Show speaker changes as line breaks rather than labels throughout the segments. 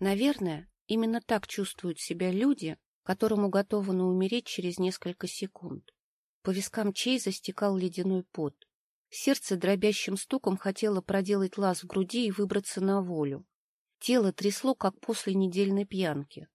Наверное, именно так чувствуют себя люди, которому готовы умереть через несколько секунд. По вискам Чейза стекал ледяной пот. Сердце дробящим стуком хотело проделать лаз в груди и выбраться на волю. Тело трясло, как после недельной пьянки.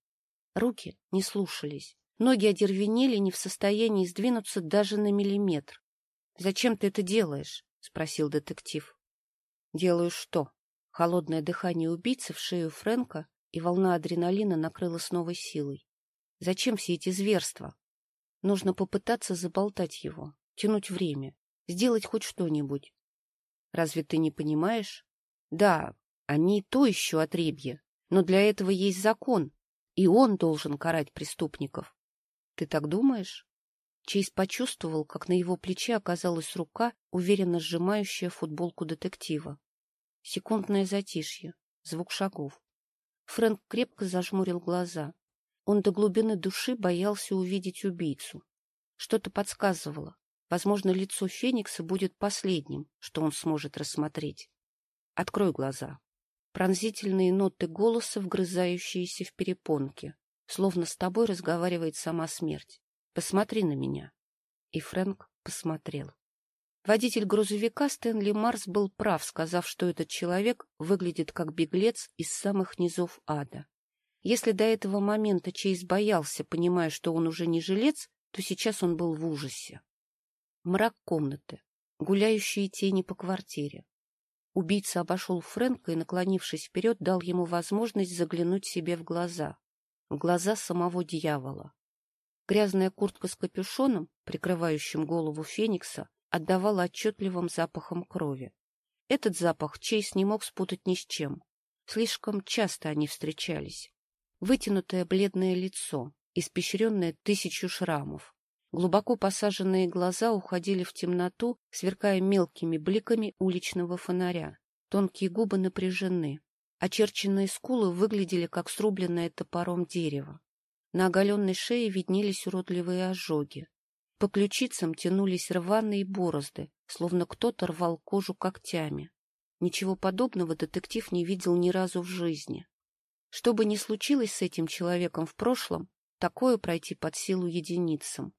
Руки не слушались. Ноги одервенели, не в состоянии сдвинуться даже на миллиметр. — Зачем ты это делаешь? — спросил детектив. — Делаю что? Холодное дыхание убийцы в шею Фрэнка и волна адреналина накрыла с новой силой. Зачем все эти зверства? Нужно попытаться заболтать его, тянуть время, сделать хоть что-нибудь. Разве ты не понимаешь? Да, они то еще отребье, но для этого есть закон, и он должен карать преступников. Ты так думаешь? Чейз почувствовал, как на его плече оказалась рука, уверенно сжимающая футболку детектива. Секундное затишье, звук шагов. Фрэнк крепко зажмурил глаза. Он до глубины души боялся увидеть убийцу. Что-то подсказывало. Возможно, лицо Феникса будет последним, что он сможет рассмотреть. Открой глаза. Пронзительные ноты голоса, вгрызающиеся в перепонки словно с тобой разговаривает сама смерть. Посмотри на меня. И Фрэнк посмотрел. Водитель грузовика Стэнли Марс был прав, сказав, что этот человек выглядит как беглец из самых низов ада. Если до этого момента Чейз боялся, понимая, что он уже не жилец, то сейчас он был в ужасе. Мрак комнаты, гуляющие тени по квартире. Убийца обошел Фрэнка и, наклонившись вперед, дал ему возможность заглянуть себе в глаза глаза самого дьявола. Грязная куртка с капюшоном, прикрывающим голову Феникса, отдавала отчетливым запахом крови. Этот запах Чейз не мог спутать ни с чем. Слишком часто они встречались. Вытянутое бледное лицо, испещренное тысячу шрамов. Глубоко посаженные глаза уходили в темноту, сверкая мелкими бликами уличного фонаря. Тонкие губы напряжены. Очерченные скулы выглядели, как срубленное топором дерево. На оголенной шее виднелись уродливые ожоги. По ключицам тянулись рваные борозды, словно кто-то рвал кожу когтями. Ничего подобного детектив не видел ни разу в жизни. Что бы ни случилось с этим человеком в прошлом, такое пройти под силу единицам.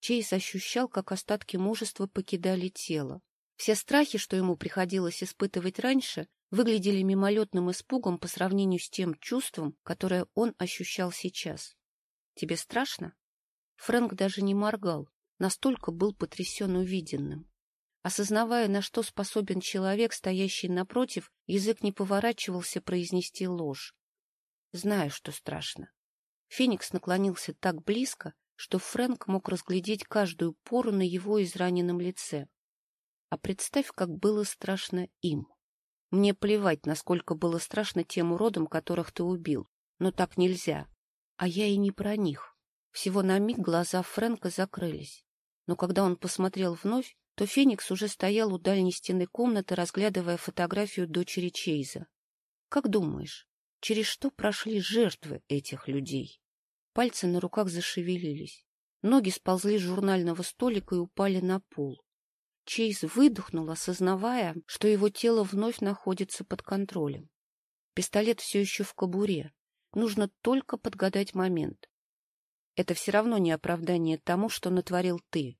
Чейз ощущал, как остатки мужества покидали тело. Все страхи, что ему приходилось испытывать раньше, выглядели мимолетным испугом по сравнению с тем чувством, которое он ощущал сейчас. «Тебе страшно?» Фрэнк даже не моргал, настолько был потрясен увиденным. Осознавая, на что способен человек, стоящий напротив, язык не поворачивался произнести ложь. Знаю, что страшно. Феникс наклонился так близко, что Фрэнк мог разглядеть каждую пору на его израненном лице. А представь, как было страшно им. Мне плевать, насколько было страшно тем уродам, которых ты убил, но так нельзя. А я и не про них. Всего на миг глаза Фрэнка закрылись. Но когда он посмотрел вновь, то Феникс уже стоял у дальней стены комнаты, разглядывая фотографию дочери Чейза. Как думаешь, через что прошли жертвы этих людей? Пальцы на руках зашевелились. Ноги сползли с журнального столика и упали на пол. Чейз выдохнул, осознавая, что его тело вновь находится под контролем. Пистолет все еще в кобуре. Нужно только подгадать момент. Это все равно не оправдание тому, что натворил ты.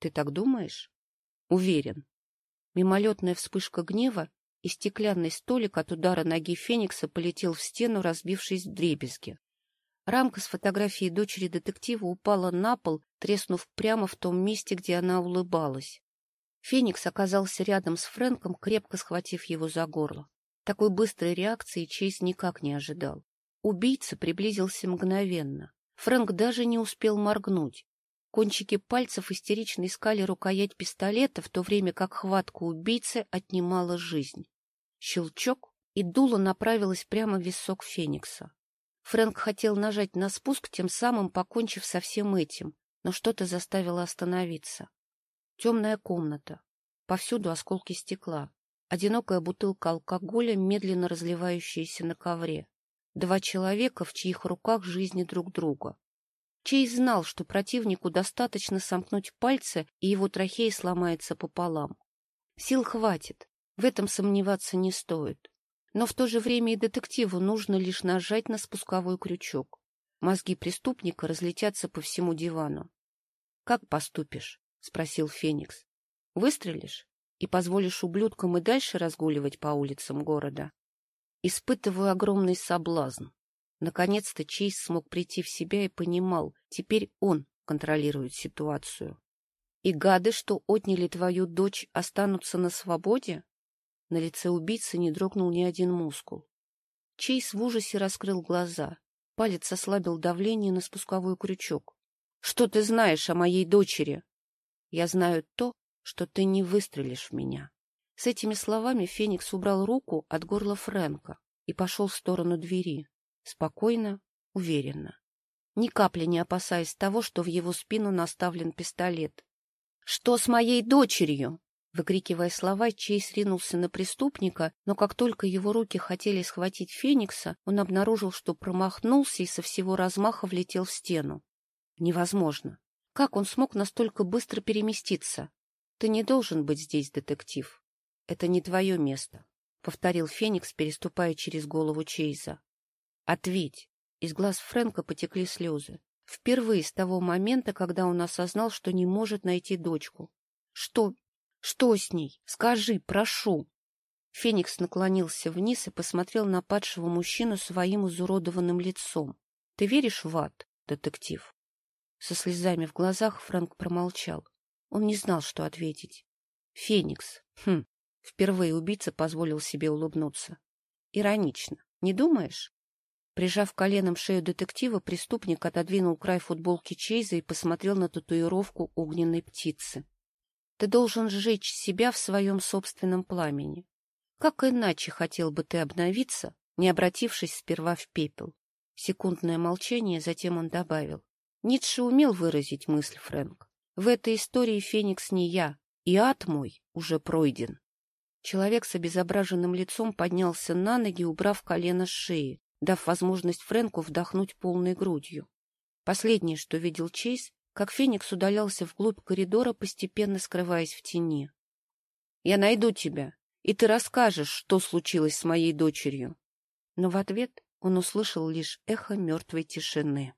Ты так думаешь? Уверен. Мимолетная вспышка гнева, и стеклянный столик от удара ноги Феникса полетел в стену, разбившись в дребезги. Рамка с фотографией дочери детектива упала на пол, треснув прямо в том месте, где она улыбалась. Феникс оказался рядом с Фрэнком, крепко схватив его за горло. Такой быстрой реакции Чейз никак не ожидал. Убийца приблизился мгновенно. Фрэнк даже не успел моргнуть. Кончики пальцев истерично искали рукоять пистолета, в то время как хватка убийцы отнимала жизнь. Щелчок, и дуло направилось прямо в висок Феникса. Фрэнк хотел нажать на спуск, тем самым покончив со всем этим, но что-то заставило остановиться. Темная комната. Повсюду осколки стекла. Одинокая бутылка алкоголя, медленно разливающаяся на ковре. Два человека, в чьих руках жизни друг друга. Чей знал, что противнику достаточно сомкнуть пальцы, и его трахея сломается пополам. Сил хватит, в этом сомневаться не стоит. Но в то же время и детективу нужно лишь нажать на спусковой крючок. Мозги преступника разлетятся по всему дивану. — Как поступишь? — спросил Феникс. — Выстрелишь и позволишь ублюдкам и дальше разгуливать по улицам города? Испытываю огромный соблазн. Наконец-то Чейз смог прийти в себя и понимал, теперь он контролирует ситуацию. И гады, что отняли твою дочь, останутся на свободе? На лице убийцы не дрогнул ни один мускул. Чейз в ужасе раскрыл глаза. Палец ослабил давление на спусковой крючок. — Что ты знаешь о моей дочери? — Я знаю то, что ты не выстрелишь в меня. С этими словами Феникс убрал руку от горла Фрэнка и пошел в сторону двери. Спокойно, уверенно. Ни капли не опасаясь того, что в его спину наставлен пистолет. — Что с моей дочерью? Выкрикивая слова, Чейз ринулся на преступника, но как только его руки хотели схватить Феникса, он обнаружил, что промахнулся и со всего размаха влетел в стену. Невозможно. Как он смог настолько быстро переместиться? Ты не должен быть здесь, детектив. Это не твое место, — повторил Феникс, переступая через голову Чейза. Ответь. Из глаз Фрэнка потекли слезы. Впервые с того момента, когда он осознал, что не может найти дочку. Что что с ней? Скажи, прошу. Феникс наклонился вниз и посмотрел на падшего мужчину своим изуродованным лицом. — Ты веришь в ад, детектив? Со слезами в глазах Фрэнк промолчал. Он не знал, что ответить. — Феникс. Хм. Впервые убийца позволил себе улыбнуться. Иронично. Не думаешь? Прижав коленом шею детектива, преступник отодвинул край футболки Чейза и посмотрел на татуировку огненной птицы. Ты должен сжечь себя в своем собственном пламени. Как иначе хотел бы ты обновиться, не обратившись сперва в пепел? Секундное молчание, затем он добавил. Ницше умел выразить мысль, Фрэнк. В этой истории Феникс не я, и ад мой уже пройден. Человек с обезображенным лицом поднялся на ноги, убрав колено с шеи, дав возможность Фрэнку вдохнуть полной грудью. Последнее, что видел Чейз, как Феникс удалялся вглубь коридора, постепенно скрываясь в тени. — Я найду тебя, и ты расскажешь, что случилось с моей дочерью. Но в ответ он услышал лишь эхо мертвой тишины.